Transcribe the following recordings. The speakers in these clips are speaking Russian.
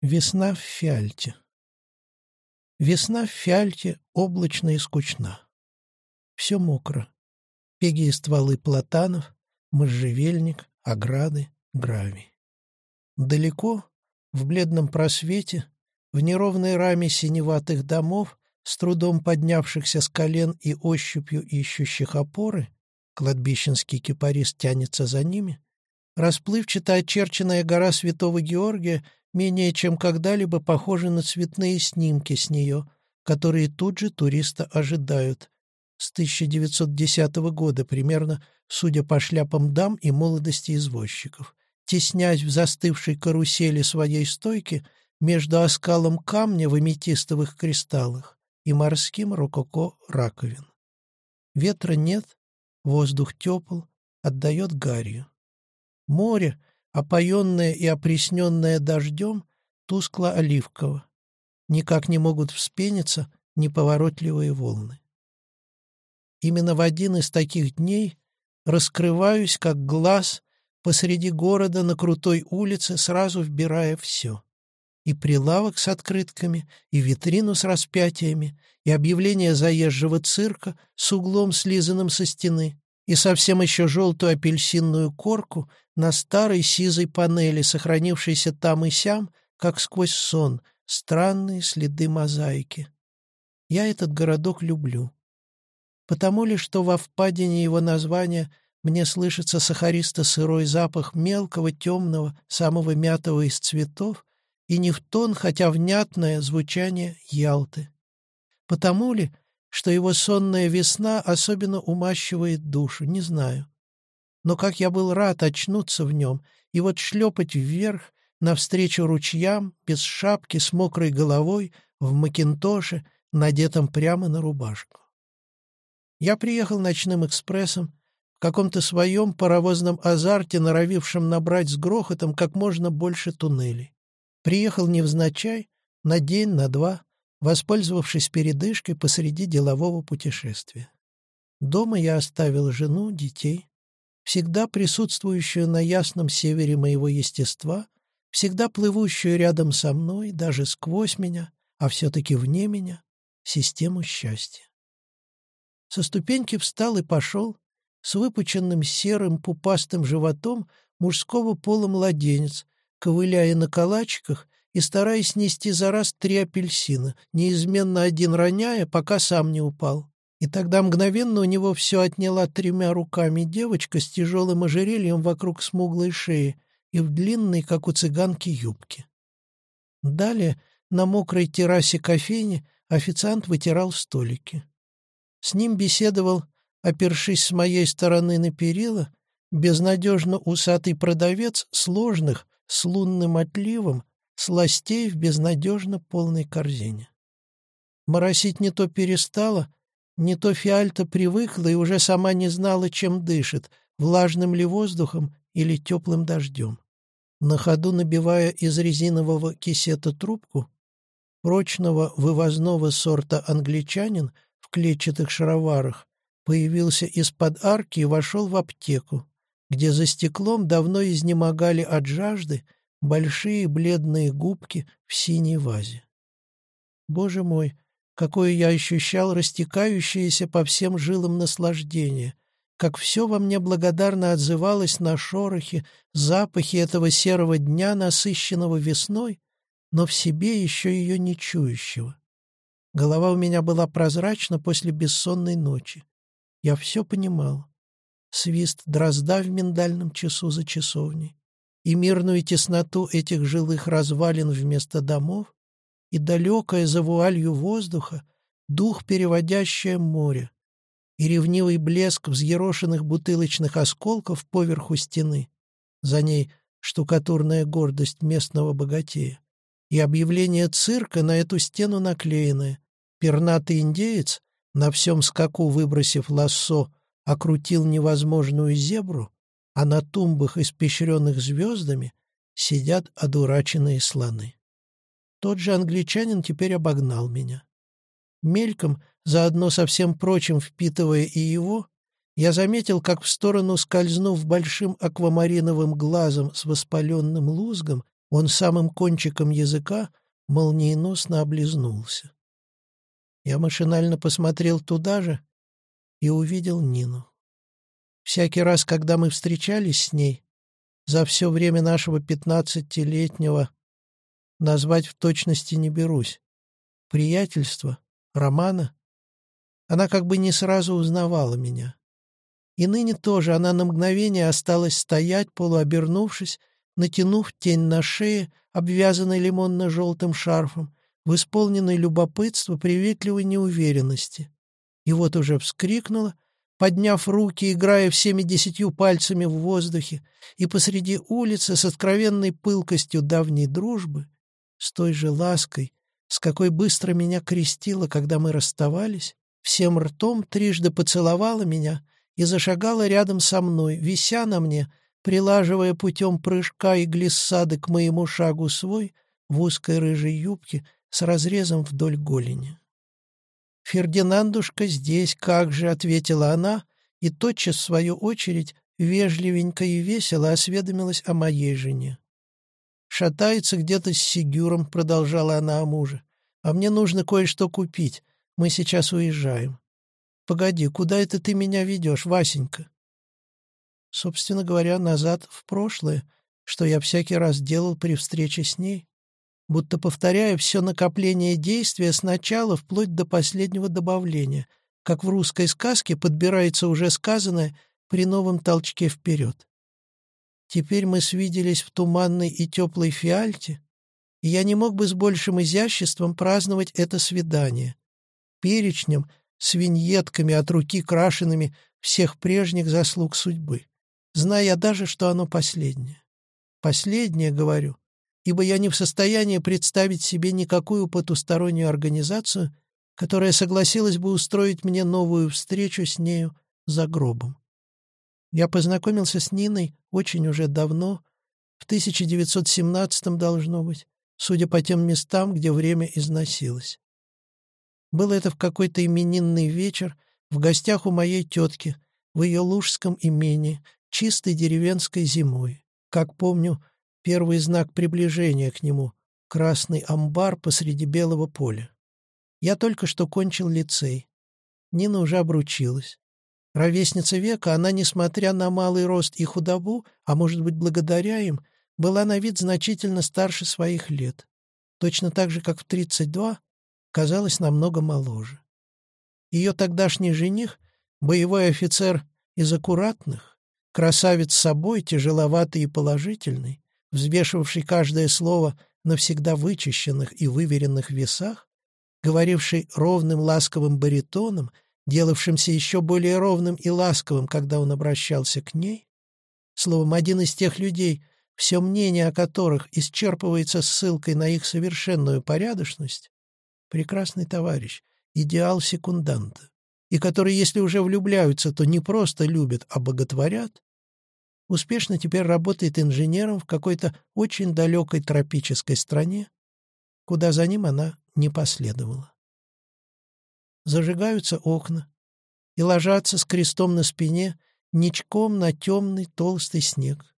Весна в Фиальте. Весна в Фиальте облачна и скучна. Все мокро. Пеги и стволы платанов, можжевельник, ограды, гравий. Далеко, в бледном просвете, в неровной раме синеватых домов, с трудом поднявшихся с колен и ощупью ищущих опоры, кладбищенский кипарис тянется за ними, расплывчато очерченная гора Святого Георгия — менее чем когда-либо похожи на цветные снимки с нее, которые тут же туриста ожидают. С 1910 года примерно, судя по шляпам дам и молодости извозчиков. Теснясь в застывшей карусели своей стойки между оскалом камня в аметистовых кристаллах и морским рококо раковин. Ветра нет, воздух тепл, отдает гарью. Море, опоенная и опресненная дождем, тускло-оливково. Никак не могут вспениться неповоротливые волны. Именно в один из таких дней раскрываюсь, как глаз, посреди города на крутой улице, сразу вбирая все. И прилавок с открытками, и витрину с распятиями, и объявление заезжего цирка с углом, слизанным со стены, и совсем еще желтую апельсинную корку на старой сизой панели, сохранившейся там и сям, как сквозь сон, странные следы мозаики. Я этот городок люблю. Потому ли, что во впадине его названия мне слышится сахаристо-сырой запах мелкого, темного, самого мятого из цветов, и не в тон, хотя внятное звучание Ялты. Потому ли, что его сонная весна особенно умащивает душу, не знаю. Но как я был рад очнуться в нем и вот шлепать вверх, навстречу ручьям, без шапки, с мокрой головой, в макинтоше, надетом прямо на рубашку. Я приехал ночным экспрессом, в каком-то своем паровозном азарте, норовившем набрать с грохотом как можно больше туннелей. Приехал невзначай, на день, на два, воспользовавшись передышкой посреди делового путешествия. Дома я оставил жену, детей, всегда присутствующую на ясном севере моего естества, всегда плывущую рядом со мной, даже сквозь меня, а все-таки вне меня, систему счастья. Со ступеньки встал и пошел, с выпученным серым пупастым животом мужского пола младенец, ковыляя на калачиках и стараясь нести за раз три апельсина, неизменно один роняя, пока сам не упал. И тогда мгновенно у него все отняла тремя руками девочка с тяжелым ожерельем вокруг смуглой шеи и в длинной, как у цыганки, юбке. Далее на мокрой террасе кофейни официант вытирал столики. С ним беседовал, опершись с моей стороны на перила, безнадежно усатый продавец сложных, с лунным отливом, сластей в безнадежно полной корзине. Моросить не то перестала, не то фиальта привыкла и уже сама не знала, чем дышит, влажным ли воздухом или теплым дождем. На ходу набивая из резинового кисета трубку, прочного вывозного сорта англичанин в клетчатых шароварах появился из-под арки и вошел в аптеку, где за стеклом давно изнемогали от жажды большие бледные губки в синей вазе. Боже мой, какое я ощущал растекающееся по всем жилам наслаждение, как все во мне благодарно отзывалось на шорохи, запахи этого серого дня, насыщенного весной, но в себе еще ее не чующего. Голова у меня была прозрачна после бессонной ночи. Я все понимал. Свист дрозда в миндальном часу за часовней, и мирную тесноту этих жилых развалин вместо домов, и далекое за вуалью воздуха дух, переводящее море, и ревнивый блеск взъерошенных бутылочных осколков поверху стены, за ней штукатурная гордость местного богатея, и объявление цирка на эту стену наклеенное. Пернатый индеец, на всем скаку выбросив лассо, окрутил невозможную зебру, а на тумбах, испещренных звездами, сидят одураченные слоны. Тот же англичанин теперь обогнал меня. Мельком, заодно со всем прочим впитывая и его, я заметил, как в сторону скользнув большим аквамариновым глазом с воспаленным лузгом, Он самым кончиком языка молниеносно облизнулся. Я машинально посмотрел туда же и увидел Нину. Всякий раз, когда мы встречались с ней, за все время нашего пятнадцатилетнего назвать в точности не берусь. Приятельство, романа. Она как бы не сразу узнавала меня. И ныне тоже она на мгновение осталась стоять, полуобернувшись, натянув тень на шее, обвязанной лимонно-желтым шарфом, в исполненной любопытства приветливой неуверенности. И вот уже вскрикнула, подняв руки, играя всеми десятью пальцами в воздухе, и посреди улицы с откровенной пылкостью давней дружбы, с той же лаской, с какой быстро меня крестила, когда мы расставались, всем ртом трижды поцеловала меня и зашагала рядом со мной, вися на мне, прилаживая путем прыжка и глиссады к моему шагу свой в узкой рыжей юбке с разрезом вдоль голени. «Фердинандушка здесь, как же!» — ответила она, и тотчас, в свою очередь, вежливенько и весело осведомилась о моей жене. «Шатается где-то с Сигюром», — продолжала она о муже. «А мне нужно кое-что купить. Мы сейчас уезжаем». «Погоди, куда это ты меня ведешь, Васенька?» Собственно говоря, назад в прошлое, что я всякий раз делал при встрече с ней, будто повторяя все накопление действия сначала вплоть до последнего добавления, как в русской сказке подбирается уже сказанное при новом толчке вперед. Теперь мы свиделись в туманной и теплой фиальте, и я не мог бы с большим изяществом праздновать это свидание. Перечнем, с виньетками от руки крашенными всех прежних заслуг судьбы зная даже, что оно последнее. Последнее, говорю, ибо я не в состоянии представить себе никакую потустороннюю организацию, которая согласилась бы устроить мне новую встречу с нею за гробом. Я познакомился с Ниной очень уже давно, в 1917-м должно быть, судя по тем местам, где время износилось. Было это в какой-то именинный вечер в гостях у моей тетки в ее лужском имении, чистой деревенской зимой. Как помню, первый знак приближения к нему — красный амбар посреди белого поля. Я только что кончил лицей. Нина уже обручилась. Ровесница века, она, несмотря на малый рост и худобу, а может быть, благодаря им, была на вид значительно старше своих лет. Точно так же, как в 32, казалась намного моложе. Ее тогдашний жених, боевой офицер из аккуратных, Красавец собой, тяжеловатый и положительный, взвешивавший каждое слово на всегда вычищенных и выверенных весах, говоривший ровным ласковым баритоном, делавшимся еще более ровным и ласковым, когда он обращался к ней, словом, один из тех людей, все мнение о которых исчерпывается ссылкой на их совершенную порядочность, прекрасный товарищ, идеал секунданта, и которые, если уже влюбляются, то не просто любят, а боготворят, успешно теперь работает инженером в какой-то очень далекой тропической стране, куда за ним она не последовала. Зажигаются окна и ложатся с крестом на спине ничком на темный толстый снег.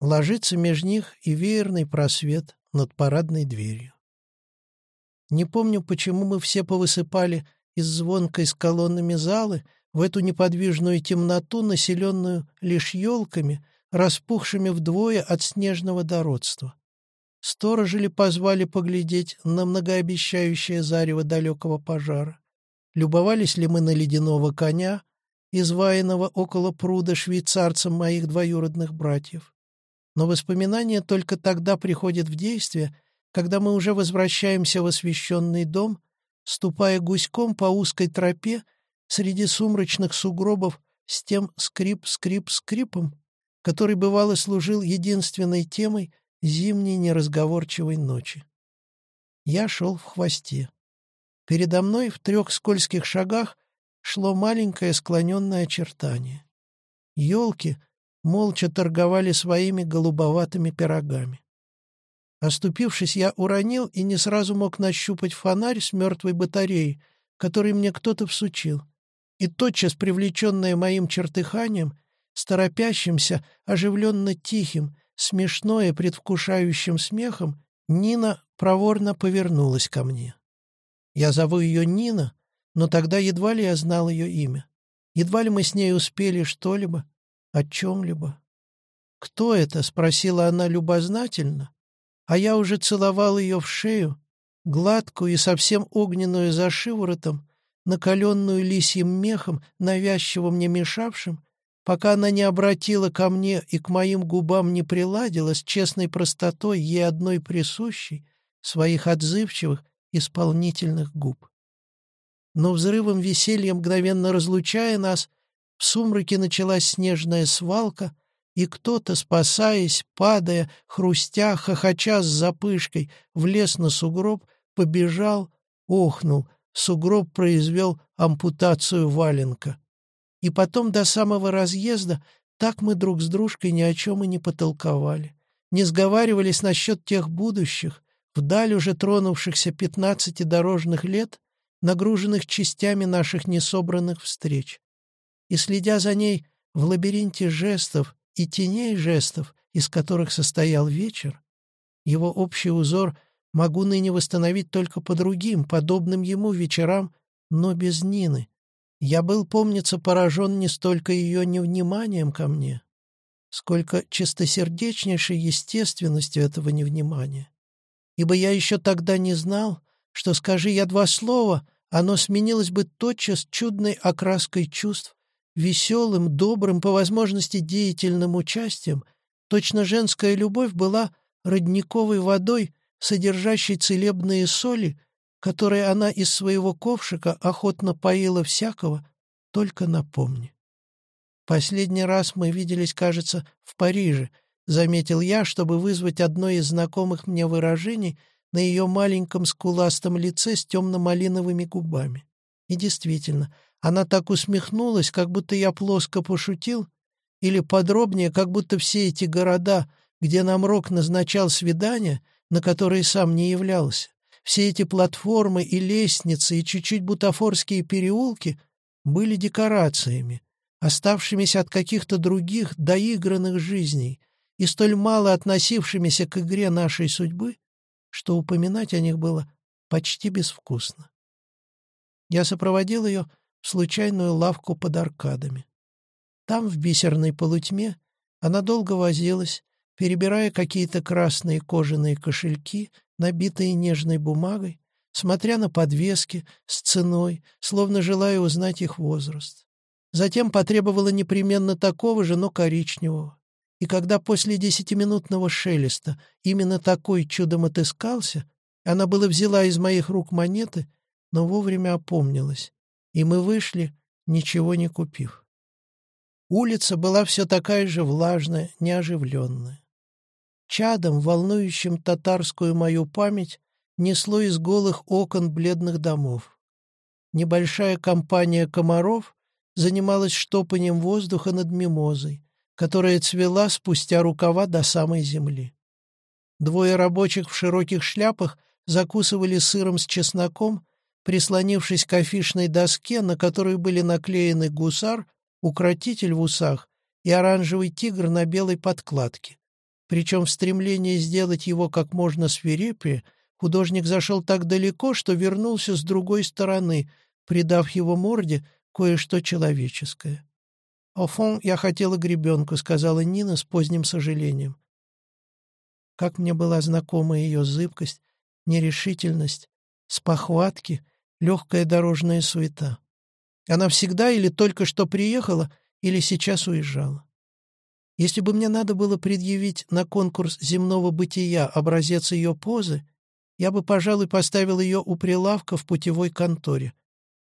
Ложится меж них и веерный просвет над парадной дверью. Не помню, почему мы все повысыпали из звонкой с колоннами залы в эту неподвижную темноту, населенную лишь елками, распухшими вдвое от снежного дородства. Сторожи ли позвали поглядеть на многообещающее зарево далекого пожара? Любовались ли мы на ледяного коня, изваянного около пруда швейцарцем моих двоюродных братьев? Но воспоминание только тогда приходит в действие, когда мы уже возвращаемся в освященный дом, ступая гуськом по узкой тропе среди сумрачных сугробов с тем скрип-скрип-скрипом, который бывало служил единственной темой зимней неразговорчивой ночи. Я шел в хвосте. Передо мной в трех скользких шагах шло маленькое склоненное очертание. Елки молча торговали своими голубоватыми пирогами. Оступившись, я уронил и не сразу мог нащупать фонарь с мертвой батареей, который мне кто-то всучил. И тотчас, привлеченная моим чертыханием, с торопящимся, оживленно тихим, смешное предвкушающим смехом, Нина проворно повернулась ко мне. Я зову ее Нина, но тогда едва ли я знал ее имя. Едва ли мы с ней успели что-либо, о чем-либо. «Кто это?» — спросила она любознательно, а я уже целовал ее в шею, гладкую и совсем огненную за шиворотом, накаленную лисьим мехом, навязчиво мне мешавшим, пока она не обратила ко мне и к моим губам не приладила с честной простотой ей одной присущей своих отзывчивых, исполнительных губ. Но взрывом веселья, мгновенно разлучая нас, в сумраке началась снежная свалка, и кто-то, спасаясь, падая, хрустя, хохоча с запышкой, влез на сугроб, побежал, охнул, сугроб произвел ампутацию валенка. И потом до самого разъезда так мы друг с дружкой ни о чем и не потолковали, не сговаривались насчет тех будущих, вдаль уже тронувшихся пятнадцати дорожных лет, нагруженных частями наших несобранных встреч. И следя за ней в лабиринте жестов и теней жестов, из которых состоял вечер, его общий узор могу ныне восстановить только по другим, подобным ему вечерам, но без Нины. Я был, помнится, поражен не столько ее невниманием ко мне, сколько чистосердечнейшей естественностью этого невнимания. Ибо я еще тогда не знал, что, скажи я два слова, оно сменилось бы тотчас чудной окраской чувств, веселым, добрым, по возможности деятельным участием, точно женская любовь была родниковой водой, содержащей целебные соли, которые она из своего ковшика охотно поила всякого, только напомни. Последний раз мы виделись, кажется, в Париже, заметил я, чтобы вызвать одно из знакомых мне выражений на ее маленьком скуластом лице с темно-малиновыми губами. И действительно, она так усмехнулась, как будто я плоско пошутил, или подробнее, как будто все эти города, где нам Рок назначал свидания, на которые сам не являлся, все эти платформы и лестницы и чуть-чуть бутафорские переулки были декорациями, оставшимися от каких-то других доигранных жизней и столь мало относившимися к игре нашей судьбы, что упоминать о них было почти безвкусно. Я сопроводил ее в случайную лавку под аркадами. Там, в бисерной полутьме, она долго возилась, перебирая какие-то красные кожаные кошельки, набитые нежной бумагой, смотря на подвески с ценой, словно желая узнать их возраст. Затем потребовала непременно такого же, но коричневого. И когда после десятиминутного шелеста именно такой чудом отыскался, она было взяла из моих рук монеты, но вовремя опомнилась и мы вышли, ничего не купив. Улица была все такая же влажная, неоживленная. Чадом, волнующим татарскую мою память, несло из голых окон бледных домов. Небольшая компания комаров занималась штопанием воздуха над мимозой, которая цвела спустя рукава до самой земли. Двое рабочих в широких шляпах закусывали сыром с чесноком прислонившись к афишной доске, на которой были наклеены гусар, укротитель в усах и оранжевый тигр на белой подкладке. Причем в стремлении сделать его как можно свирепее, художник зашел так далеко, что вернулся с другой стороны, придав его морде кое-что человеческое. «Офон, я хотела гребенку», — сказала Нина с поздним сожалением. Как мне была знакома ее зыбкость, нерешительность, спохватки легкая дорожная суета. Она всегда или только что приехала, или сейчас уезжала. Если бы мне надо было предъявить на конкурс земного бытия образец ее позы, я бы, пожалуй, поставил ее у прилавка в путевой конторе.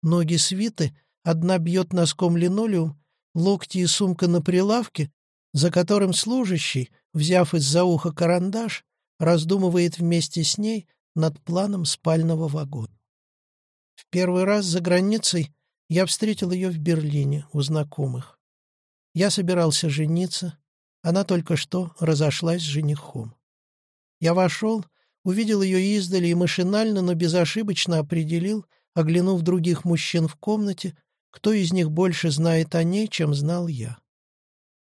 Ноги свиты, одна бьет носком линолеум, локти и сумка на прилавке, за которым служащий, взяв из-за уха карандаш, раздумывает вместе с ней над планом спального вагона. В первый раз за границей я встретил ее в Берлине у знакомых. Я собирался жениться, она только что разошлась с женихом. Я вошел, увидел ее издали и машинально, но безошибочно определил, оглянув других мужчин в комнате, кто из них больше знает о ней, чем знал я.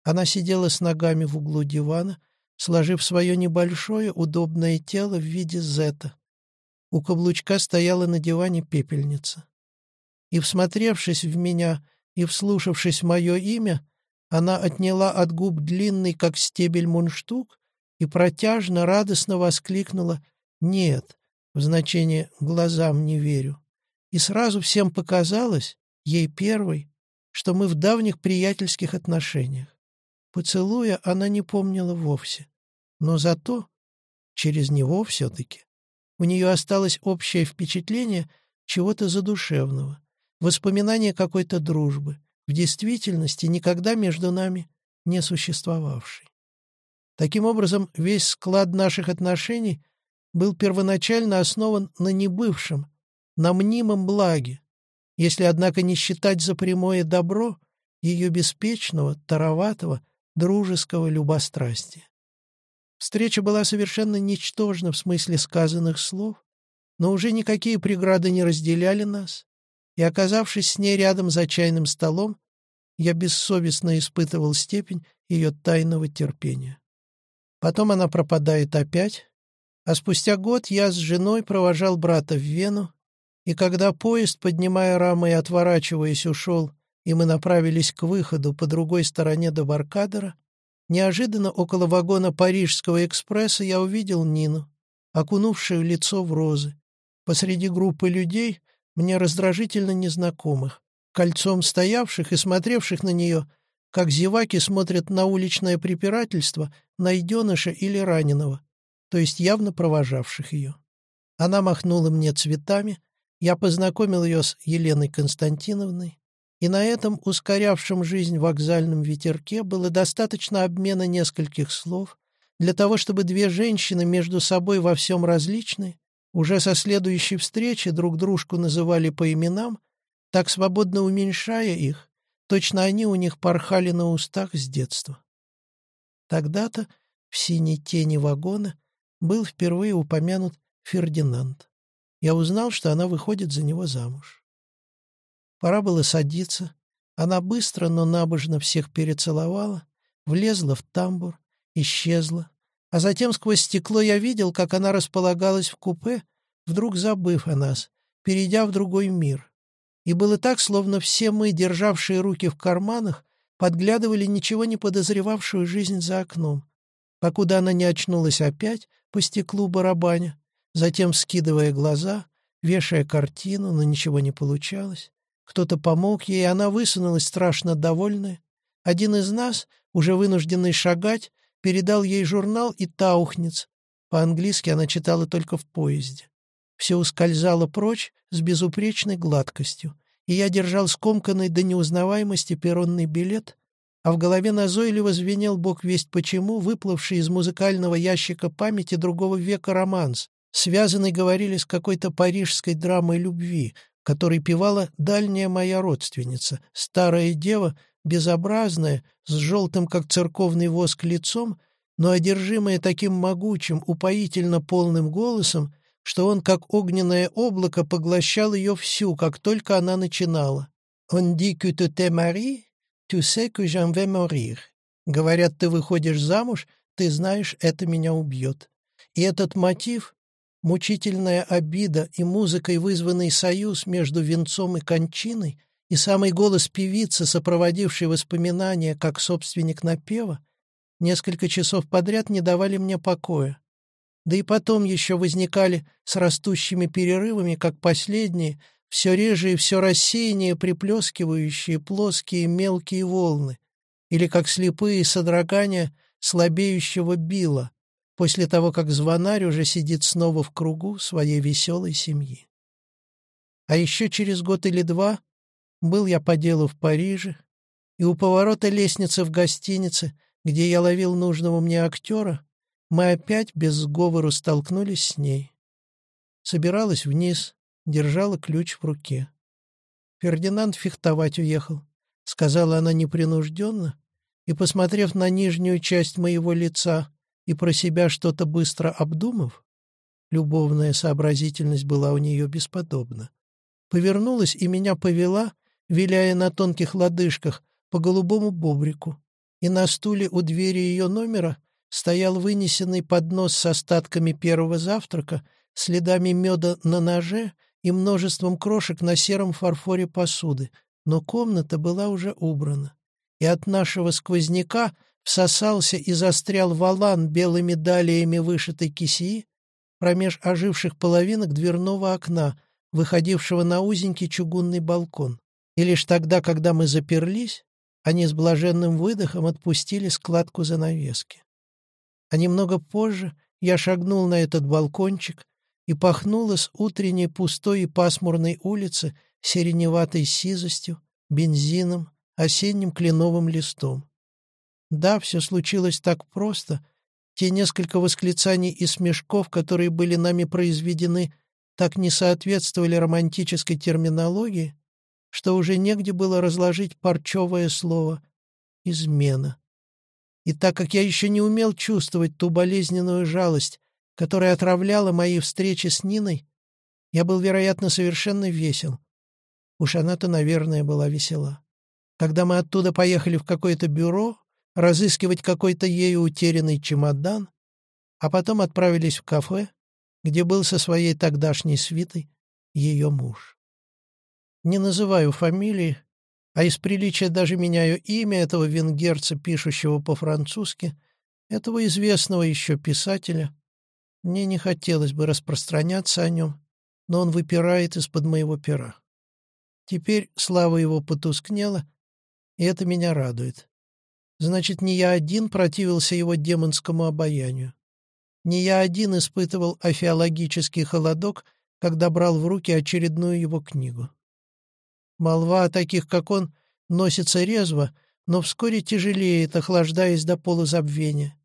Она сидела с ногами в углу дивана, сложив свое небольшое удобное тело в виде зета. У каблучка стояла на диване пепельница. И, всмотревшись в меня и вслушавшись в мое имя, она отняла от губ длинный, как стебель мундштук, и протяжно, радостно воскликнула «Нет», в значении «глазам не верю». И сразу всем показалось, ей первой, что мы в давних приятельских отношениях. Поцелуя она не помнила вовсе. Но зато, через него все-таки, у нее осталось общее впечатление чего-то задушевного, воспоминание какой-то дружбы, в действительности никогда между нами не существовавшей. Таким образом, весь склад наших отношений был первоначально основан на небывшем, на мнимом благе, если, однако, не считать за прямое добро ее беспечного, тароватого, дружеского любострастия. Встреча была совершенно ничтожна в смысле сказанных слов, но уже никакие преграды не разделяли нас, и, оказавшись с ней рядом за чайным столом, я бессовестно испытывал степень ее тайного терпения. Потом она пропадает опять, а спустя год я с женой провожал брата в Вену, и когда поезд, поднимая рамы и отворачиваясь, ушел, и мы направились к выходу по другой стороне до Баркадера, Неожиданно около вагона Парижского экспресса я увидел Нину, окунувшую лицо в розы. Посреди группы людей, мне раздражительно незнакомых, кольцом стоявших и смотревших на нее, как зеваки смотрят на уличное препирательство найденыша или раненого, то есть явно провожавших ее. Она махнула мне цветами, я познакомил ее с Еленой Константиновной, и на этом ускорявшем жизнь вокзальном ветерке было достаточно обмена нескольких слов для того, чтобы две женщины между собой во всем различные уже со следующей встречи друг дружку называли по именам, так свободно уменьшая их, точно они у них порхали на устах с детства. Тогда-то в синей тени вагона был впервые упомянут Фердинанд. Я узнал, что она выходит за него замуж. Пора было садиться. Она быстро, но набожно всех перецеловала, влезла в тамбур, исчезла. А затем сквозь стекло я видел, как она располагалась в купе, вдруг забыв о нас, перейдя в другой мир. И было так, словно все мы, державшие руки в карманах, подглядывали ничего не подозревавшую жизнь за окном, покуда она не очнулась опять по стеклу барабаня, затем скидывая глаза, вешая картину, но ничего не получалось. Кто-то помог ей, и она высунулась страшно довольная. Один из нас, уже вынужденный шагать, передал ей журнал и таухниц. По-английски она читала только в поезде. Все ускользало прочь с безупречной гладкостью, и я держал скомканный до неузнаваемости перронный билет, а в голове назойливо звенел бог весть почему, выплывший из музыкального ящика памяти другого века романс, связанный, говорили, с какой-то парижской драмой любви, который певала дальняя моя родственница, старая дева, безобразная, с желтым, как церковный воск, лицом, но одержимая таким могучим, упоительно полным голосом, что он, как огненное облако, поглощал ее всю, как только она начинала. «On dit que tu t'es marié, tu sais que j'en vais mourir». Говорят, ты выходишь замуж, ты знаешь, это меня убьет. И этот мотив, Мучительная обида и музыкой вызванный союз между венцом и кончиной и самый голос певицы, сопроводивший воспоминания как собственник напева, несколько часов подряд не давали мне покоя. Да и потом еще возникали с растущими перерывами, как последние, все реже и все рассеяннее приплескивающие плоские мелкие волны, или как слепые содрогания слабеющего била, после того, как звонарь уже сидит снова в кругу своей веселой семьи. А еще через год или два был я по делу в Париже, и у поворота лестницы в гостинице, где я ловил нужного мне актера, мы опять без сговору столкнулись с ней. Собиралась вниз, держала ключ в руке. Фердинанд фехтовать уехал, сказала она непринужденно, и, посмотрев на нижнюю часть моего лица, и про себя что-то быстро обдумав, любовная сообразительность была у нее бесподобна, повернулась и меня повела, виляя на тонких лодыжках, по голубому бобрику, и на стуле у двери ее номера стоял вынесенный поднос с остатками первого завтрака, следами меда на ноже и множеством крошек на сером фарфоре посуды, но комната была уже убрана. И от нашего сквозняка всосался и застрял валан белыми далиями вышитой кисии промеж оживших половинок дверного окна, выходившего на узенький чугунный балкон. И лишь тогда, когда мы заперлись, они с блаженным выдохом отпустили складку занавески. А немного позже я шагнул на этот балкончик и пахнуло с утренней пустой и пасмурной улицы сиреневатой сизостью, бензином, осенним кленовым листом. Да, все случилось так просто. Те несколько восклицаний и смешков, которые были нами произведены, так не соответствовали романтической терминологии, что уже негде было разложить парчевое слово «измена». И так как я еще не умел чувствовать ту болезненную жалость, которая отравляла мои встречи с Ниной, я был, вероятно, совершенно весел. Уж она-то, наверное, была весела. Когда мы оттуда поехали в какое-то бюро, разыскивать какой-то ею утерянный чемодан, а потом отправились в кафе, где был со своей тогдашней свитой ее муж. Не называю фамилии, а из приличия даже меняю имя этого венгерца, пишущего по-французски, этого известного еще писателя. Мне не хотелось бы распространяться о нем, но он выпирает из-под моего пера. Теперь слава его потускнела, и это меня радует. Значит, не я один противился его демонскому обаянию. Не я один испытывал афиологический холодок, когда брал в руки очередную его книгу. Молва о таких, как он, носится резво, но вскоре тяжелеет, охлаждаясь до полузабвения.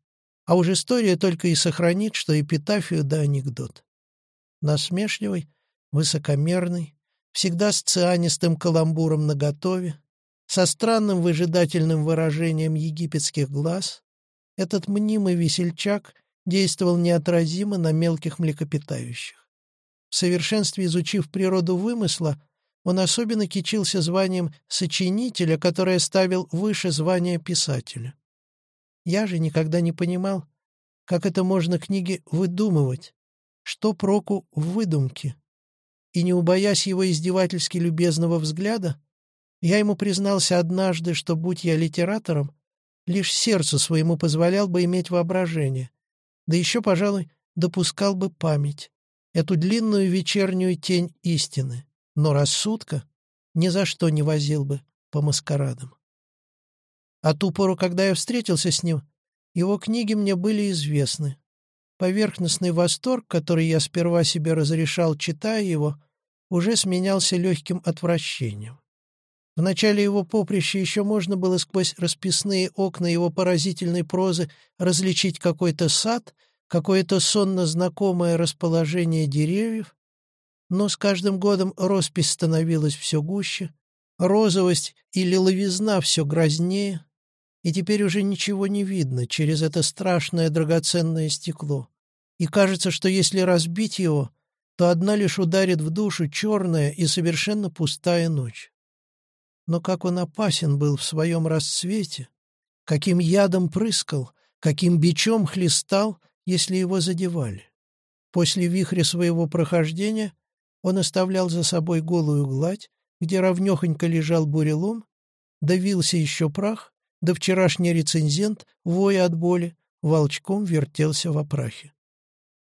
А уж история только и сохранит, что эпитафию да анекдот. Насмешливый, высокомерный, всегда с цианистым каламбуром наготове, со странным выжидательным выражением египетских глаз, этот мнимый весельчак действовал неотразимо на мелких млекопитающих. В совершенстве изучив природу вымысла, он особенно кичился званием сочинителя, которое ставил выше звания писателя. Я же никогда не понимал, как это можно книги выдумывать, что проку в выдумке. И не убоясь его издевательски любезного взгляда, я ему признался однажды, что, будь я литератором, лишь сердцу своему позволял бы иметь воображение, да еще, пожалуй, допускал бы память, эту длинную вечернюю тень истины, но рассудка ни за что не возил бы по маскарадам. А ту пору, когда я встретился с ним, его книги мне были известны. Поверхностный восторг, который я сперва себе разрешал, читая его, уже сменялся легким отвращением. В начале его поприща еще можно было сквозь расписные окна его поразительной прозы различить какой-то сад, какое-то сонно знакомое расположение деревьев, но с каждым годом роспись становилась все гуще, розовость и лиловизна все грознее, и теперь уже ничего не видно через это страшное драгоценное стекло. И кажется, что если разбить его, то одна лишь ударит в душу черная и совершенно пустая ночь. Но как он опасен был в своем расцвете, каким ядом прыскал, каким бичом хлестал, если его задевали. После вихря своего прохождения он оставлял за собой голую гладь, где ровнёхонько лежал бурелом, давился еще прах, да вчерашний рецензент, воя от боли, волчком вертелся в опрахе.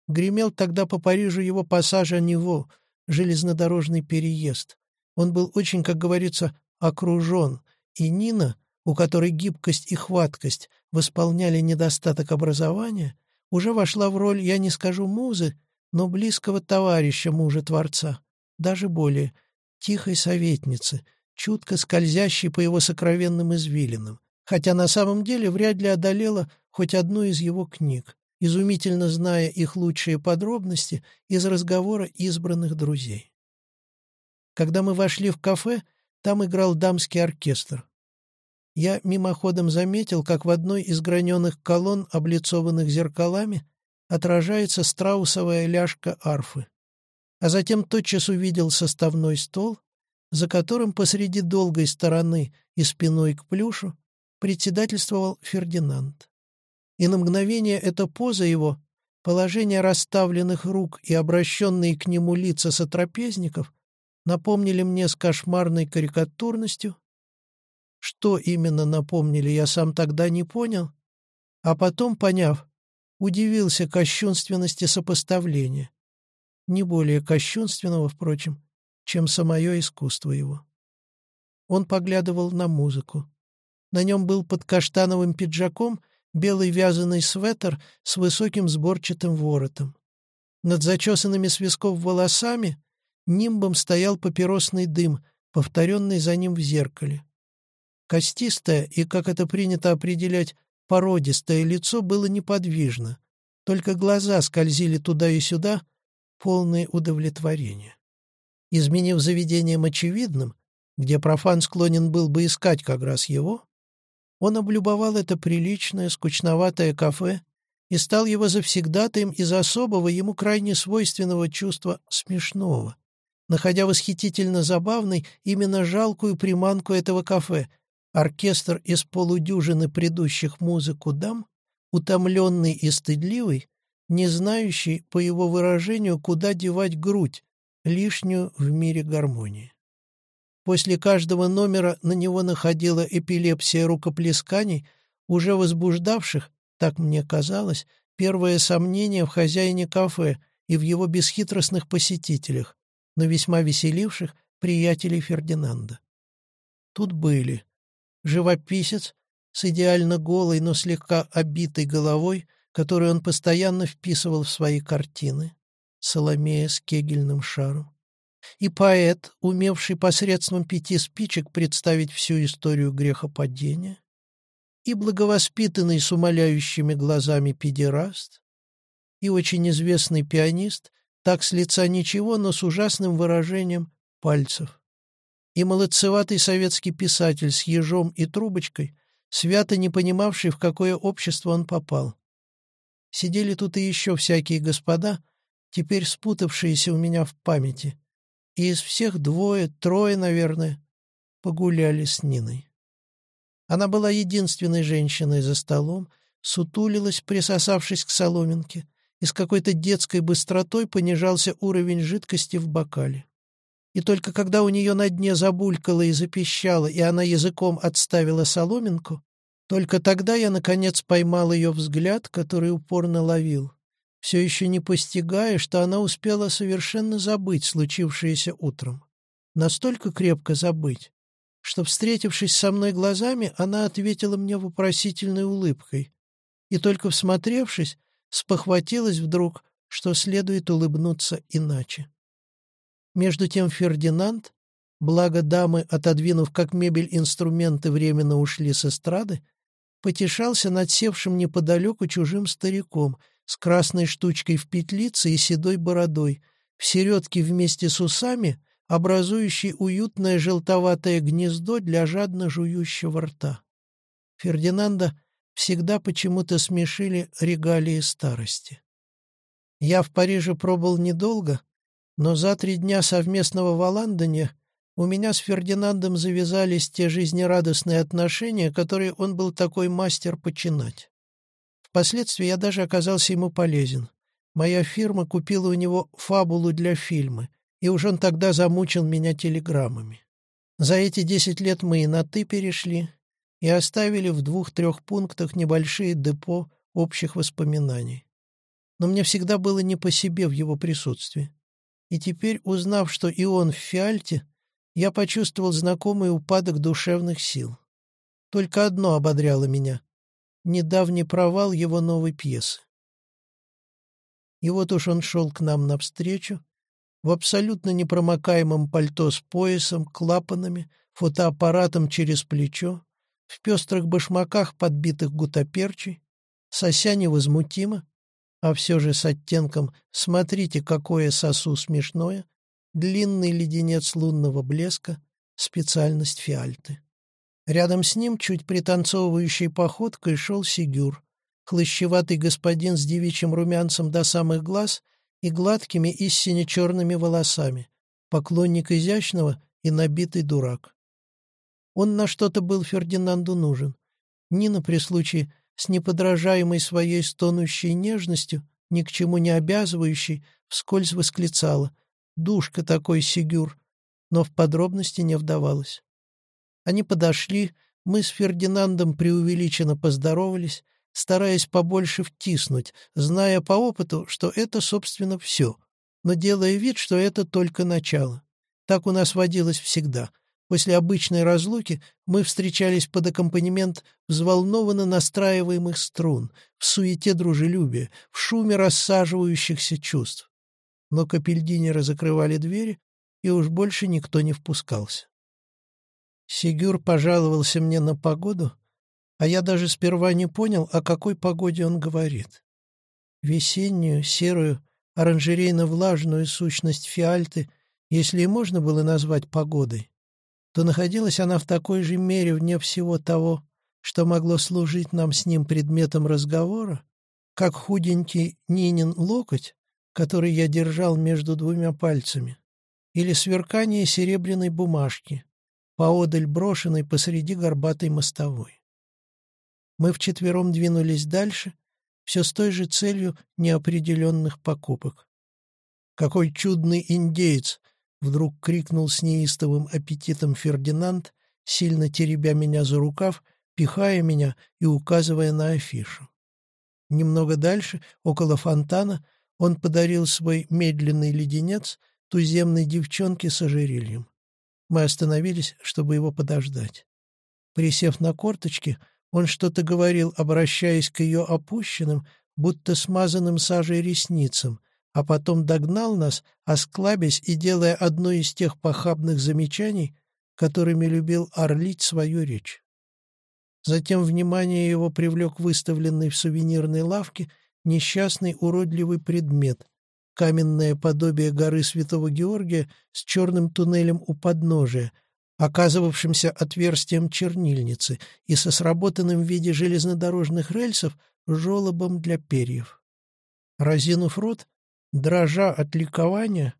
Гремел тогда по Парижу его пассаж Него, железнодорожный переезд. Он был очень, как говорится, окружен, и Нина, у которой гибкость и хваткость восполняли недостаток образования, уже вошла в роль, я не скажу музы, но близкого товарища мужа-творца, даже более, тихой советницы, чутко скользящей по его сокровенным извилинам, хотя на самом деле вряд ли одолела хоть одну из его книг, изумительно зная их лучшие подробности из разговора избранных друзей. Когда мы вошли в кафе, там играл дамский оркестр. Я мимоходом заметил, как в одной из граненых колонн, облицованных зеркалами, отражается страусовая ляжка арфы. А затем тотчас увидел составной стол, за которым посреди долгой стороны и спиной к плюшу председательствовал Фердинанд. и на мгновение эта поза его, положение расставленных рук и обращенные к нему лица сотрапезников напомнили мне с кошмарной карикатурностью. Что именно напомнили, я сам тогда не понял, а потом, поняв, удивился кощунственности сопоставления. Не более кощунственного, впрочем, чем самое искусство его. Он поглядывал на музыку. На нем был под каштановым пиджаком белый вязаный свитер с высоким сборчатым воротом. Над зачесанными с висков волосами нимбом стоял папиросный дым, повторенный за ним в зеркале. Костистое и, как это принято определять, породистое лицо было неподвижно, только глаза скользили туда и сюда, полные удовлетворения. Изменив заведением очевидным, где профан склонен был бы искать как раз его, он облюбовал это приличное, скучноватое кафе и стал его завсегдатаем из особого ему крайне свойственного чувства смешного, находя восхитительно забавной именно жалкую приманку этого кафе — Оркестр из полудюжины предыдущих музыку дам, утомленный и стыдливый, не знающий, по его выражению, куда девать грудь, лишнюю в мире гармонии. После каждого номера на него находила эпилепсия рукоплесканий, уже возбуждавших, так мне казалось, первое сомнение в хозяине кафе и в его бесхитростных посетителях, но весьма веселивших приятелей Фердинанда. Тут были живописец с идеально голой, но слегка обитой головой, которую он постоянно вписывал в свои картины, Соломея с кегельным шаром, и поэт, умевший посредством пяти спичек представить всю историю грехопадения, и благовоспитанный с умоляющими глазами педераст, и очень известный пианист, так с лица ничего, но с ужасным выражением пальцев и молодцеватый советский писатель с ежом и трубочкой, свято не понимавший, в какое общество он попал. Сидели тут и еще всякие господа, теперь спутавшиеся у меня в памяти, и из всех двое, трое, наверное, погуляли с Ниной. Она была единственной женщиной за столом, сутулилась, присосавшись к соломинке, и с какой-то детской быстротой понижался уровень жидкости в бокале и только когда у нее на дне забулькало и запищало, и она языком отставила соломинку, только тогда я, наконец, поймал ее взгляд, который упорно ловил, все еще не постигая, что она успела совершенно забыть случившееся утром. Настолько крепко забыть, что, встретившись со мной глазами, она ответила мне вопросительной улыбкой, и только всмотревшись, спохватилась вдруг, что следует улыбнуться иначе. Между тем Фердинанд, благо дамы, отодвинув как мебель инструменты, временно ушли с эстрады, потешался над севшим неподалеку чужим стариком с красной штучкой в петлице и седой бородой, в середке вместе с усами, образующей уютное желтоватое гнездо для жадно жующего рта. Фердинанда всегда почему-то смешили регалии старости. Я в Париже пробыл недолго — но за три дня совместного валандания у меня с Фердинандом завязались те жизнерадостные отношения, которые он был такой мастер починать. Впоследствии я даже оказался ему полезен. Моя фирма купила у него фабулу для фильма, и уж он тогда замучил меня телеграммами. За эти десять лет мы и на «ты» перешли, и оставили в двух-трех пунктах небольшие депо общих воспоминаний. Но мне всегда было не по себе в его присутствии. И теперь, узнав, что и он в фиальте, я почувствовал знакомый упадок душевных сил. Только одно ободряло меня — недавний провал его новой пьесы. И вот уж он шел к нам навстречу, в абсолютно непромокаемом пальто с поясом, клапанами, фотоаппаратом через плечо, в пестрых башмаках, подбитых гутоперчей, сося невозмутимо, а все же с оттенком «смотрите, какое сосу смешное», длинный леденец лунного блеска, специальность фиальты. Рядом с ним, чуть пританцовывающей походкой, шел Сигюр, хлыщеватый господин с девичьим румянцем до самых глаз и гладкими и сине-черными волосами, поклонник изящного и набитый дурак. Он на что-то был Фердинанду нужен. Нина при случае с неподражаемой своей стонущей нежностью, ни к чему не обязывающей, вскользь восклицала «Душка такой, Сигюр!» но в подробности не вдавалась. Они подошли, мы с Фердинандом преувеличенно поздоровались, стараясь побольше втиснуть, зная по опыту, что это, собственно, все, но делая вид, что это только начало. Так у нас водилось всегда. После обычной разлуки мы встречались под аккомпанемент взволнованно настраиваемых струн, в суете дружелюбия, в шуме рассаживающихся чувств. Но капельдинеры закрывали двери, и уж больше никто не впускался. Сигюр пожаловался мне на погоду, а я даже сперва не понял, о какой погоде он говорит. Весеннюю, серую, оранжерейно-влажную сущность фиальты, если и можно было назвать погодой, то находилась она в такой же мере вне всего того, что могло служить нам с ним предметом разговора, как худенький Нинин локоть, который я держал между двумя пальцами, или сверкание серебряной бумажки, поодаль брошенной посреди горбатой мостовой. Мы вчетвером двинулись дальше, все с той же целью неопределенных покупок. «Какой чудный индеец!» — вдруг крикнул с неистовым аппетитом Фердинанд, сильно теребя меня за рукав, пихая меня и указывая на афишу. Немного дальше, около фонтана, он подарил свой медленный леденец туземной девчонке с ожерельем. Мы остановились, чтобы его подождать. Присев на корточки, он что-то говорил, обращаясь к ее опущенным, будто смазанным сажей ресницам, а потом догнал нас, осклабясь и делая одно из тех похабных замечаний, которыми любил орлить свою речь. Затем внимание его привлек выставленный в сувенирной лавке несчастный уродливый предмет — каменное подобие горы Святого Георгия с черным туннелем у подножия, оказывавшимся отверстием чернильницы и со сработанным в виде железнодорожных рельсов жолобом для перьев. Разинув рот, дрожа от ликования,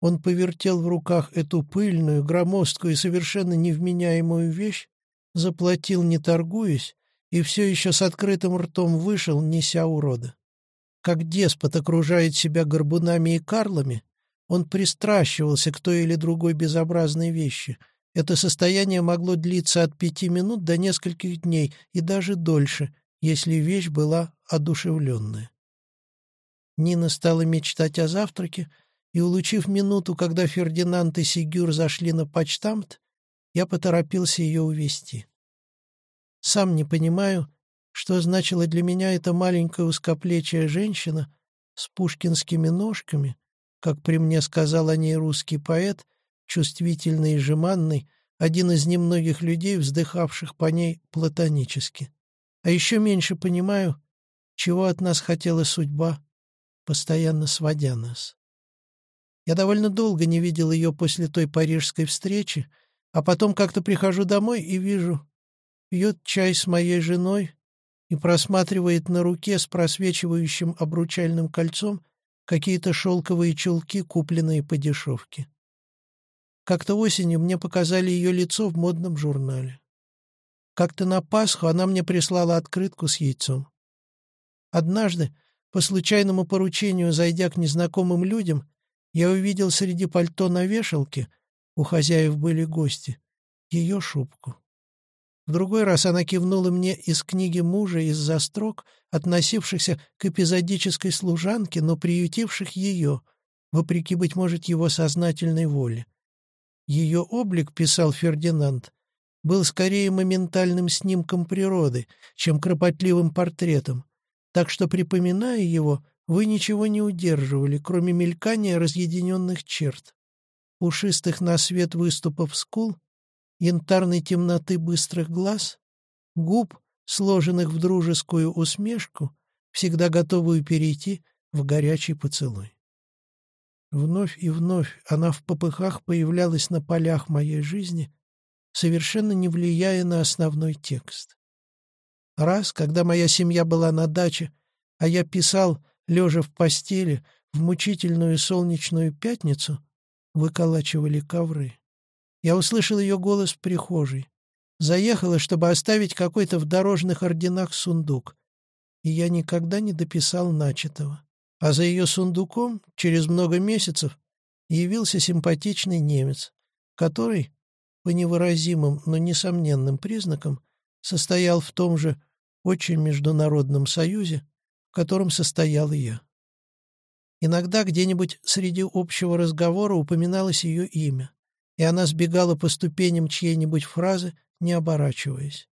он повертел в руках эту пыльную, громоздкую и совершенно невменяемую вещь, заплатил, не торгуясь, и все еще с открытым ртом вышел, неся урода. Как деспот окружает себя горбунами и карлами, он пристращивался к той или другой безобразной вещи — это состояние могло длиться от пяти минут до нескольких дней и даже дольше, если вещь была одушевленная. Нина стала мечтать о завтраке, и, улучив минуту, когда Фердинанд и Сигюр зашли на почтамт, я поторопился ее увести. Сам не понимаю, что значила для меня эта маленькая узкоплечая женщина с пушкинскими ножками, как при мне сказал о ней русский поэт, чувствительный и жеманный, один из немногих людей, вздыхавших по ней платонически. А еще меньше понимаю, чего от нас хотела судьба, постоянно сводя нас. Я довольно долго не видел ее после той парижской встречи, а потом как-то прихожу домой и вижу, пьет чай с моей женой и просматривает на руке с просвечивающим обручальным кольцом какие-то шелковые чулки, купленные по дешевке. Как-то осенью мне показали ее лицо в модном журнале. Как-то на Пасху она мне прислала открытку с яйцом. Однажды, по случайному поручению, зайдя к незнакомым людям, я увидел среди пальто на вешалке, у хозяев были гости, ее шубку. В другой раз она кивнула мне из книги мужа из-за строк, относившихся к эпизодической служанке, но приютивших ее, вопреки, быть может, его сознательной воле. Ее облик, писал Фердинанд, был скорее моментальным снимком природы, чем кропотливым портретом, так что, припоминая его, вы ничего не удерживали, кроме мелькания разъединенных черт, пушистых на свет выступов скул, янтарной темноты быстрых глаз, губ, сложенных в дружескую усмешку, всегда готовую перейти в горячий поцелуй. Вновь и вновь она в попыхах появлялась на полях моей жизни, совершенно не влияя на основной текст. Раз, когда моя семья была на даче, а я писал, лежа в постели, в мучительную солнечную пятницу, выколачивали ковры. Я услышал ее голос в прихожей. Заехала, чтобы оставить какой-то в дорожных орденах сундук. И я никогда не дописал начатого. А за ее сундуком, через много месяцев, явился симпатичный немец, который, по невыразимым, но несомненным признакам, состоял в том же очень международном союзе, в котором состоял и я. Иногда где-нибудь среди общего разговора упоминалось ее имя, и она сбегала по ступеням чьей-нибудь фразы, не оборачиваясь.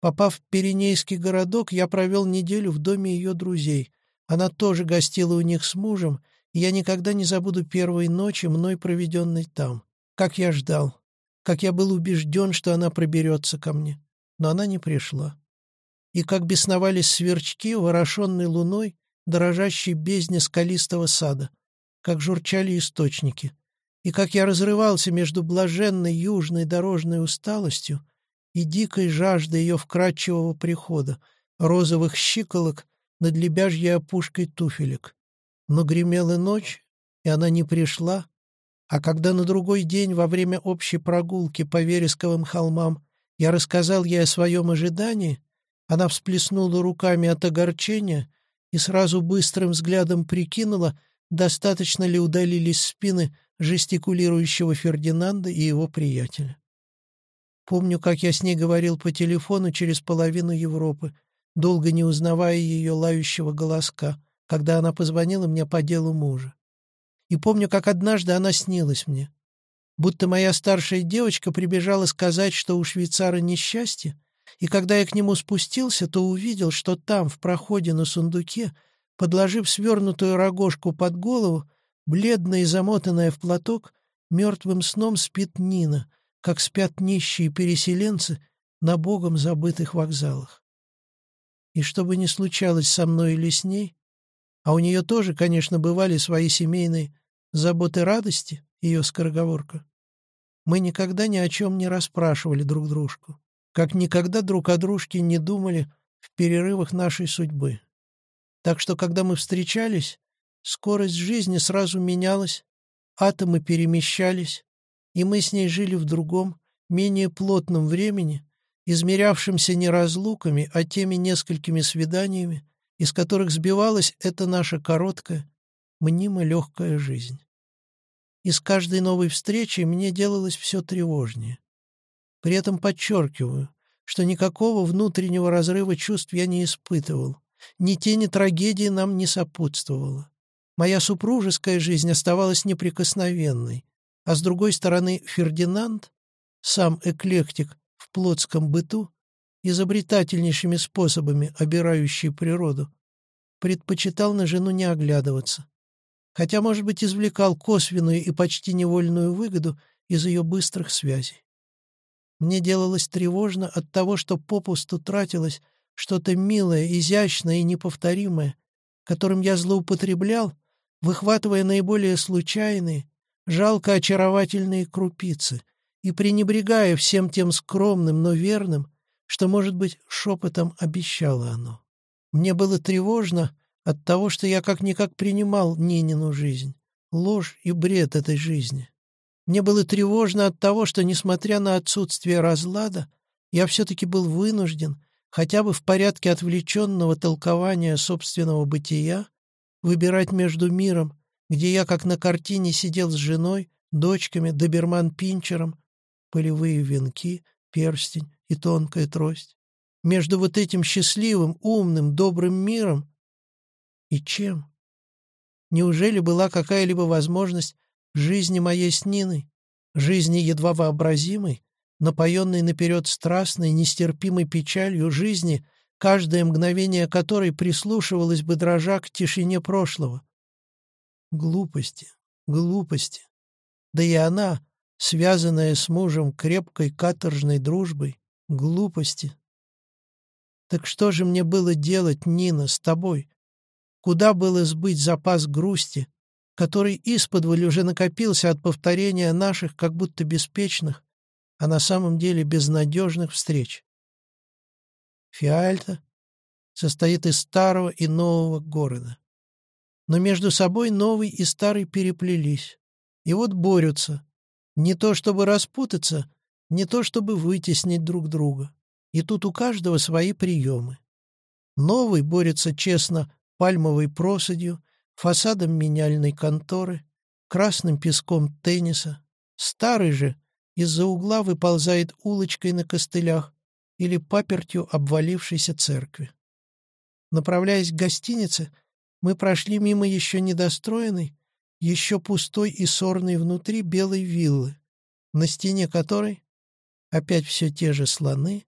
Попав в Пиренейский городок, я провел неделю в доме ее друзей. Она тоже гостила у них с мужем, и я никогда не забуду первой ночи, мной проведенной там. Как я ждал, как я был убежден, что она проберется ко мне. Но она не пришла. И как бесновались сверчки, ворошенной луной, дрожащей бездне скалистого сада, как журчали источники, и как я разрывался между блаженной южной дорожной усталостью и дикой жаждой ее вкрадчивого прихода, розовых щиколок над лебяжьей опушкой туфелек. Но гремела ночь, и она не пришла, а когда на другой день во время общей прогулки по вересковым холмам я рассказал ей о своем ожидании, она всплеснула руками от огорчения и сразу быстрым взглядом прикинула, достаточно ли удалились спины жестикулирующего Фердинанда и его приятеля. Помню, как я с ней говорил по телефону через половину Европы, долго не узнавая ее лающего голоска, когда она позвонила мне по делу мужа. И помню, как однажды она снилась мне. Будто моя старшая девочка прибежала сказать, что у швейцара несчастье, и когда я к нему спустился, то увидел, что там, в проходе на сундуке, подложив свернутую рогожку под голову, бледная и замотанная в платок, мертвым сном спит Нина, как спят нищие переселенцы на богом забытых вокзалах. И что бы ни случалось со мной или с ней, а у нее тоже, конечно, бывали свои семейные заботы радости, ее скороговорка, мы никогда ни о чем не расспрашивали друг дружку как никогда друг о дружке не думали в перерывах нашей судьбы. Так что, когда мы встречались, скорость жизни сразу менялась, атомы перемещались, и мы с ней жили в другом, менее плотном времени, измерявшемся не разлуками, а теми несколькими свиданиями, из которых сбивалась эта наша короткая, мнимо легкая жизнь. И с каждой новой встречей мне делалось все тревожнее. При этом подчеркиваю, что никакого внутреннего разрыва чувств я не испытывал, ни тени трагедии нам не сопутствовало. Моя супружеская жизнь оставалась неприкосновенной, а с другой стороны Фердинанд, сам эклектик в плотском быту, изобретательнейшими способами обирающий природу, предпочитал на жену не оглядываться, хотя, может быть, извлекал косвенную и почти невольную выгоду из ее быстрых связей. Мне делалось тревожно от того, что попусту тратилось что-то милое, изящное и неповторимое, которым я злоупотреблял, выхватывая наиболее случайные, жалко очаровательные крупицы и пренебрегая всем тем скромным, но верным, что, может быть, шепотом обещало оно. Мне было тревожно от того, что я как-никак принимал Нинину жизнь, ложь и бред этой жизни. Мне было тревожно от того, что, несмотря на отсутствие разлада, я все-таки был вынужден, хотя бы в порядке отвлеченного толкования собственного бытия, выбирать между миром, где я, как на картине, сидел с женой, дочками, доберман-пинчером, полевые венки, перстень и тонкая трость, между вот этим счастливым, умным, добрым миром и чем? Неужели была какая-либо возможность жизни моей с Ниной, жизни едва вообразимой, напоенной наперед страстной, нестерпимой печалью жизни, каждое мгновение которой прислушивалось бы дрожа к тишине прошлого. Глупости, глупости. Да и она, связанная с мужем крепкой каторжной дружбой, глупости. Так что же мне было делать, Нина, с тобой? Куда было сбыть запас грусти, который исподволь уже накопился от повторения наших как будто беспечных, а на самом деле безнадежных встреч. Фиальта состоит из старого и нового города. Но между собой новый и старый переплелись. И вот борются. Не то чтобы распутаться, Не то чтобы вытеснить друг друга. И тут у каждого свои приемы. Новый борется честно пальмовой просадью, фасадом меняльной конторы, красным песком тенниса. Старый же из-за угла выползает улочкой на костылях или папертью обвалившейся церкви. Направляясь к гостинице, мы прошли мимо еще недостроенной, еще пустой и сорной внутри белой виллы, на стене которой опять все те же слоны,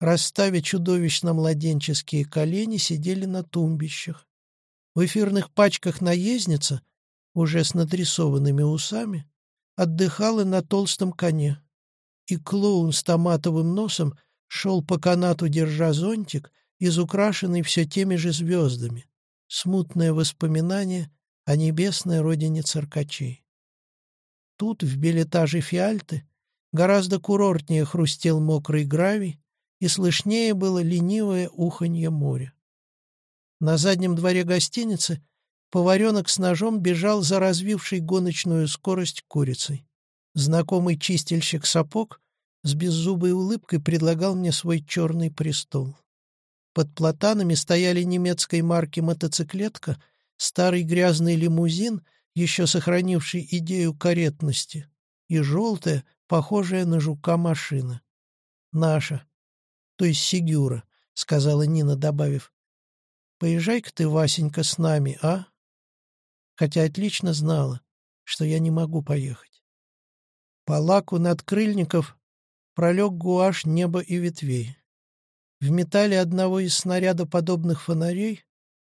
расставя чудовищно-младенческие колени, сидели на тумбищах. В эфирных пачках наездница, уже с надрисованными усами, отдыхала на толстом коне, и клоун с томатовым носом шел по канату, держа зонтик, изукрашенный все теми же звездами, смутное воспоминание о небесной родине циркачей. Тут, в билетаже Фиальты, гораздо курортнее хрустел мокрый гравий, и слышнее было ленивое уханье моря. На заднем дворе гостиницы поваренок с ножом бежал за развившей гоночную скорость курицей. Знакомый чистильщик сапог с беззубой улыбкой предлагал мне свой черный престол. Под платанами стояли немецкой марки мотоциклетка, старый грязный лимузин, еще сохранивший идею каретности, и желтая, похожая на жука машина. «Наша, то есть Сигюра», — сказала Нина, добавив. «Поезжай-ка ты, Васенька, с нами, а?» Хотя отлично знала, что я не могу поехать. По лаку над крыльников пролег гуашь неба и ветвей. В металле одного из снарядоподобных фонарей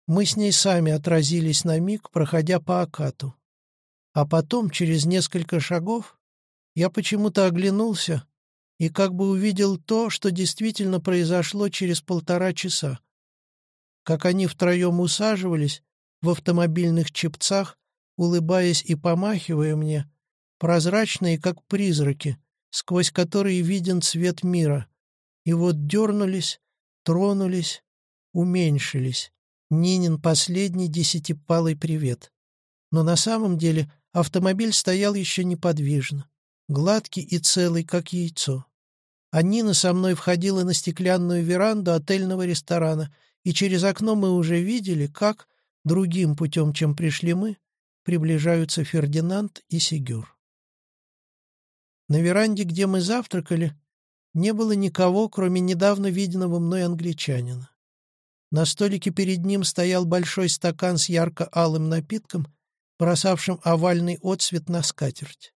мы с ней сами отразились на миг, проходя по окату. А потом, через несколько шагов, я почему-то оглянулся и как бы увидел то, что действительно произошло через полтора часа. Как они втроем усаживались в автомобильных чепцах, улыбаясь и помахивая мне, прозрачные, как призраки, сквозь которые виден цвет мира, и вот дернулись, тронулись, уменьшились. Нинин последний десятипалый привет. Но на самом деле автомобиль стоял еще неподвижно, гладкий и целый, как яйцо. А Нина со мной входила на стеклянную веранду отельного ресторана, и через окно мы уже видели, как, другим путем, чем пришли мы, приближаются Фердинанд и Сигюр. На веранде, где мы завтракали, не было никого, кроме недавно виденного мной англичанина. На столике перед ним стоял большой стакан с ярко-алым напитком, бросавшим овальный отсвет на скатерть.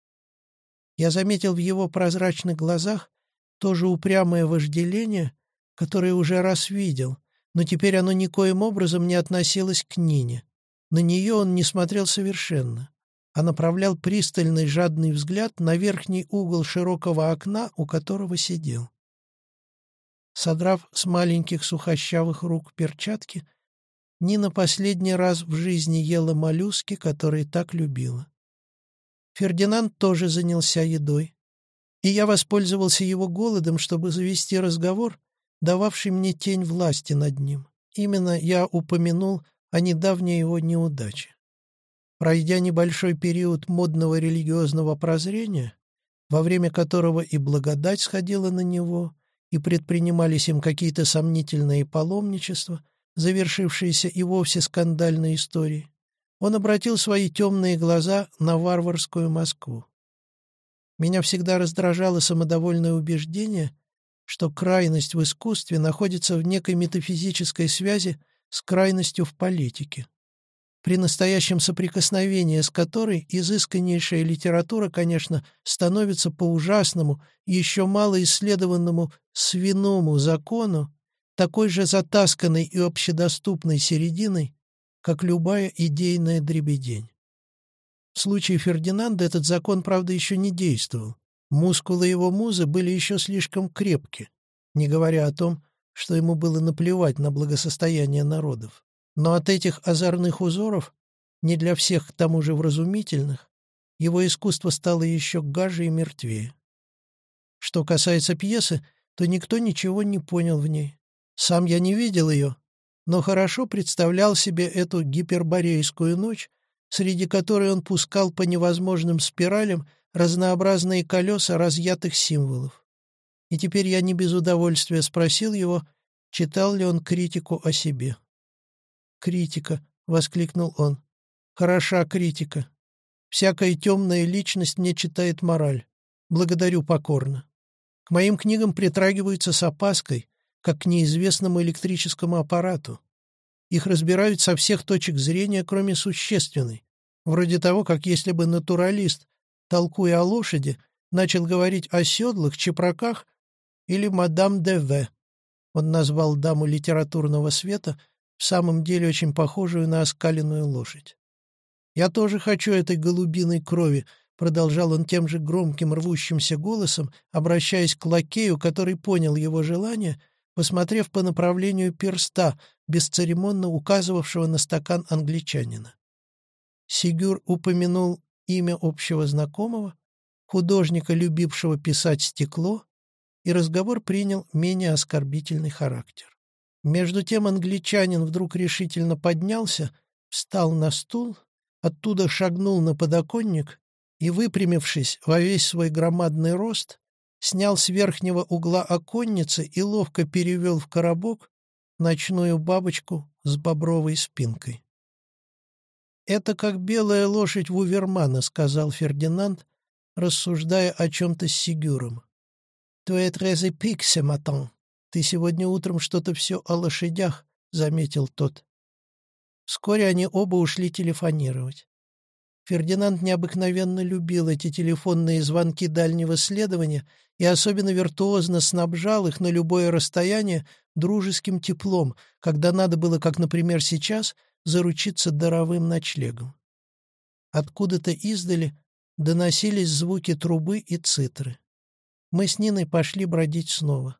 Я заметил в его прозрачных глазах тоже упрямое вожделение, которое уже раз видел, но теперь оно никоим образом не относилось к Нине. На нее он не смотрел совершенно а направлял пристальный жадный взгляд на верхний угол широкого окна, у которого сидел. Содрав с маленьких сухощавых рук перчатки, Нина последний раз в жизни ела моллюски, которые так любила. Фердинанд тоже занялся едой, и я воспользовался его голодом, чтобы завести разговор, дававший мне тень власти над ним. Именно я упомянул о недавней его неудаче. Пройдя небольшой период модного религиозного прозрения, во время которого и благодать сходила на него, и предпринимались им какие-то сомнительные паломничества, завершившиеся и вовсе скандальной историей, он обратил свои темные глаза на варварскую Москву. Меня всегда раздражало самодовольное убеждение, что крайность в искусстве находится в некой метафизической связи с крайностью в политике при настоящем соприкосновении с которой изысканнейшая литература, конечно, становится по ужасному, еще мало исследованному свиному закону, такой же затасканной и общедоступной серединой, как любая идейная дребедень. В случае Фердинанда этот закон, правда, еще не действовал. Мускулы его музы были еще слишком крепки, не говоря о том, что ему было наплевать на благосостояние народов. Но от этих озорных узоров, не для всех к тому же вразумительных, его искусство стало еще гаже и мертвее. Что касается пьесы, то никто ничего не понял в ней. Сам я не видел ее, но хорошо представлял себе эту гиперборейскую ночь, среди которой он пускал по невозможным спиралям разнообразные колеса разъятых символов. И теперь я не без удовольствия спросил его, читал ли он критику о себе. «Критика», — воскликнул он. «Хороша критика. Всякая темная личность не читает мораль. Благодарю покорно. К моим книгам притрагиваются с опаской, как к неизвестному электрическому аппарату. Их разбирают со всех точек зрения, кроме существенной, вроде того, как если бы натуралист, толкуя о лошади, начал говорить о седлах, чепраках или мадам де В. Он назвал даму литературного света, в самом деле очень похожую на оскаленную лошадь. «Я тоже хочу этой голубиной крови», — продолжал он тем же громким рвущимся голосом, обращаясь к лакею, который понял его желание, посмотрев по направлению перста, бесцеремонно указывавшего на стакан англичанина. Сигюр упомянул имя общего знакомого, художника, любившего писать стекло, и разговор принял менее оскорбительный характер. Между тем англичанин вдруг решительно поднялся, встал на стул, оттуда шагнул на подоконник и, выпрямившись во весь свой громадный рост, снял с верхнего угла оконницы и ловко перевел в коробок ночную бабочку с бобровой спинкой. «Это как белая лошадь Вувермана», — сказал Фердинанд, рассуждая о чем-то с Сигюром. «Tu es très épique ce matin. Ты сегодня утром что-то все о лошадях», — заметил тот. Вскоре они оба ушли телефонировать. Фердинанд необыкновенно любил эти телефонные звонки дальнего следования и особенно виртуозно снабжал их на любое расстояние дружеским теплом, когда надо было, как, например, сейчас, заручиться даровым ночлегом. Откуда-то издали доносились звуки трубы и цитры. Мы с Ниной пошли бродить снова.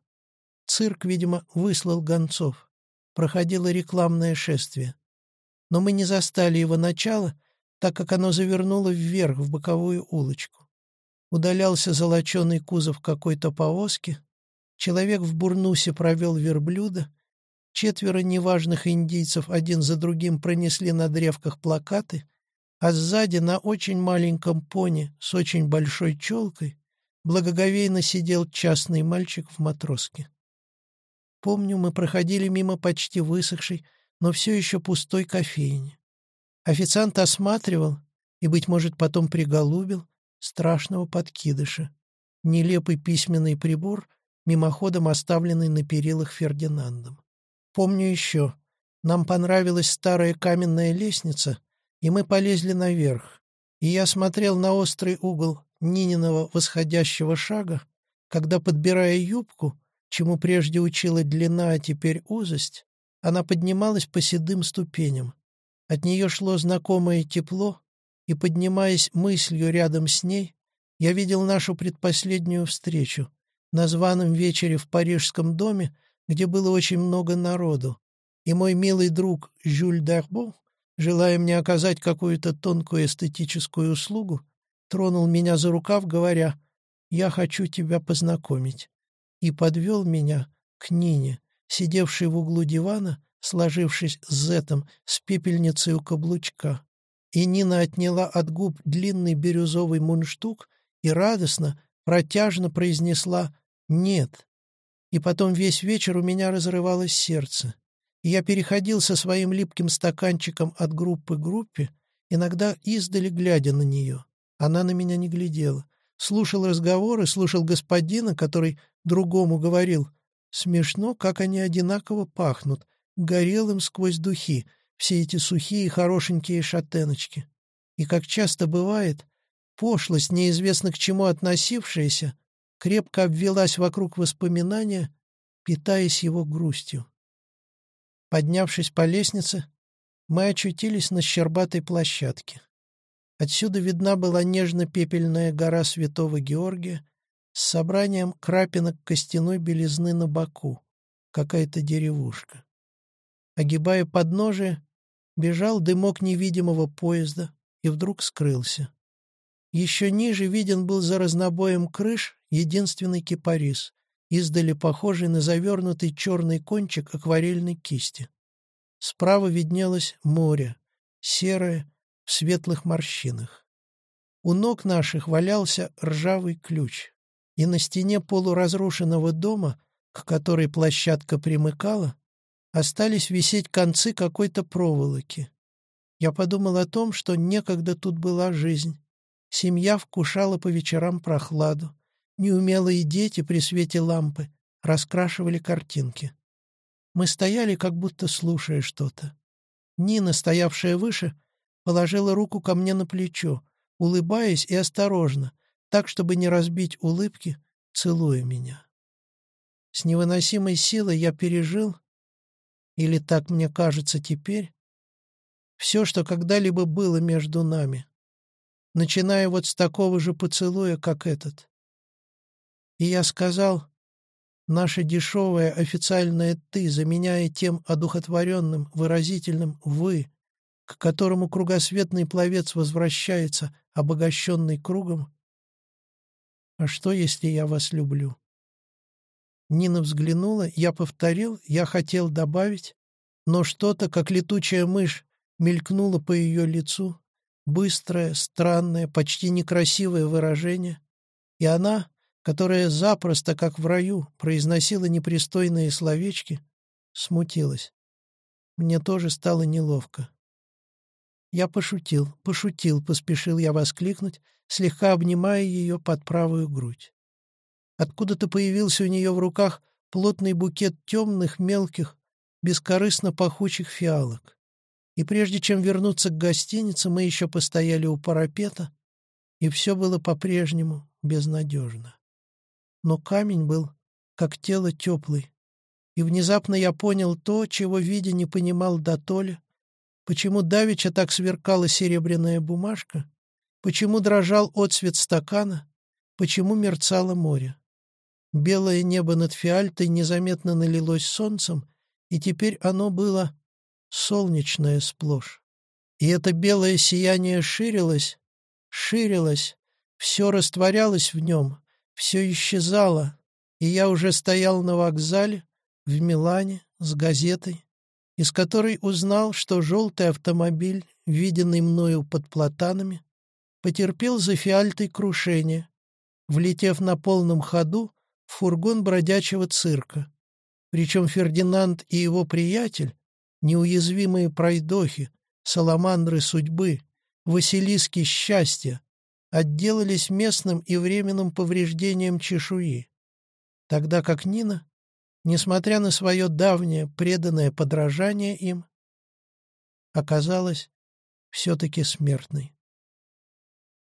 Цирк, видимо, выслал гонцов. Проходило рекламное шествие. Но мы не застали его начала, так как оно завернуло вверх в боковую улочку. Удалялся золоченый кузов какой-то повозки, человек в бурнусе провел верблюда, четверо неважных индийцев один за другим пронесли на древках плакаты, а сзади на очень маленьком пони с очень большой челкой благоговейно сидел частный мальчик в матроске. Помню, мы проходили мимо почти высохшей, но все еще пустой кофейни. Официант осматривал и, быть может, потом приголубил страшного подкидыша. Нелепый письменный прибор, мимоходом оставленный на перилах Фердинандом. Помню еще, нам понравилась старая каменная лестница, и мы полезли наверх, и я смотрел на острый угол Нининого восходящего шага, когда, подбирая юбку, чему прежде учила длина, а теперь узость, она поднималась по седым ступеням, от нее шло знакомое тепло, и, поднимаясь мыслью рядом с ней, я видел нашу предпоследнюю встречу. На званом вечере в парижском доме, где было очень много народу, и мой милый друг Жюль Д'Арбо, желая мне оказать какую-то тонкую эстетическую услугу, тронул меня за рукав, говоря «Я хочу тебя познакомить», и подвел меня к Нине, сидевшей в углу дивана сложившись с зетом, с пепельницей у каблучка. И Нина отняла от губ длинный бирюзовый мундштук и радостно, протяжно произнесла «нет». И потом весь вечер у меня разрывалось сердце. И я переходил со своим липким стаканчиком от группы к группе, иногда издали глядя на нее. Она на меня не глядела. Слушал разговоры, слушал господина, который другому говорил. Смешно, как они одинаково пахнут, горелым сквозь духи, все эти сухие хорошенькие шатеночки. И, как часто бывает, пошлость, неизвестно к чему относившаяся, крепко обвелась вокруг воспоминания, питаясь его грустью. Поднявшись по лестнице, мы очутились на щербатой площадке. Отсюда видна была нежно-пепельная гора Святого Георгия с собранием крапинок костяной белизны на боку, какая-то деревушка. Огибая подножие, бежал дымок невидимого поезда и вдруг скрылся. Еще ниже виден был за разнобоем крыш единственный кипарис, издали похожий на завернутый черный кончик акварельной кисти. Справа виднелось море, серое, в светлых морщинах. У ног наших валялся ржавый ключ. и на стене полуразрушенного дома, к которой площадка примыкала, остались висеть концы какой-то проволоки. Я подумал о том, что некогда тут была жизнь. Семья вкушала по вечерам прохладу. Неумелые дети при свете лампы раскрашивали картинки. Мы стояли, как будто слушая что-то. Нина, стоявшая выше, положила руку ко мне на плечо, улыбаясь и осторожно, так, чтобы не разбить улыбки, целуя меня. С невыносимой силой я пережил, или так мне кажется теперь, все, что когда-либо было между нами, начиная вот с такого же поцелуя, как этот. И я сказал, Наше дешевое официальное «ты», заменяя тем одухотворенным, выразительным «вы», к которому кругосветный пловец возвращается, обогащенный кругом. «А что, если я вас люблю?» Нина взглянула, я повторил, я хотел добавить, но что-то, как летучая мышь, мелькнуло по ее лицу, быстрое, странное, почти некрасивое выражение, и она, которая запросто, как в раю, произносила непристойные словечки, смутилась. Мне тоже стало неловко. Я пошутил, пошутил, поспешил я воскликнуть, слегка обнимая ее под правую грудь. Откуда-то появился у нее в руках плотный букет темных, мелких, бескорыстно пахучих фиалок. И прежде чем вернуться к гостинице, мы еще постояли у парапета, и все было по-прежнему безнадежно но камень был, как тело теплый. И внезапно я понял то, чего видя не понимал до толи, почему давеча так сверкала серебряная бумажка, почему дрожал отсвет стакана, почему мерцало море. Белое небо над фиальтой незаметно налилось солнцем, и теперь оно было солнечное сплошь. И это белое сияние ширилось, ширилось, все растворялось в нем, все исчезало, и я уже стоял на вокзале в Милане с газетой, из которой узнал, что желтый автомобиль, виденный мною под платанами, потерпел за фиальтой крушение, влетев на полном ходу в фургон бродячего цирка. Причем Фердинанд и его приятель, неуязвимые пройдохи, саламандры судьбы, Василиски счастья, отделались местным и временным повреждением чешуи, тогда как Нина, несмотря на свое давнее преданное подражание им, оказалась все-таки смертной.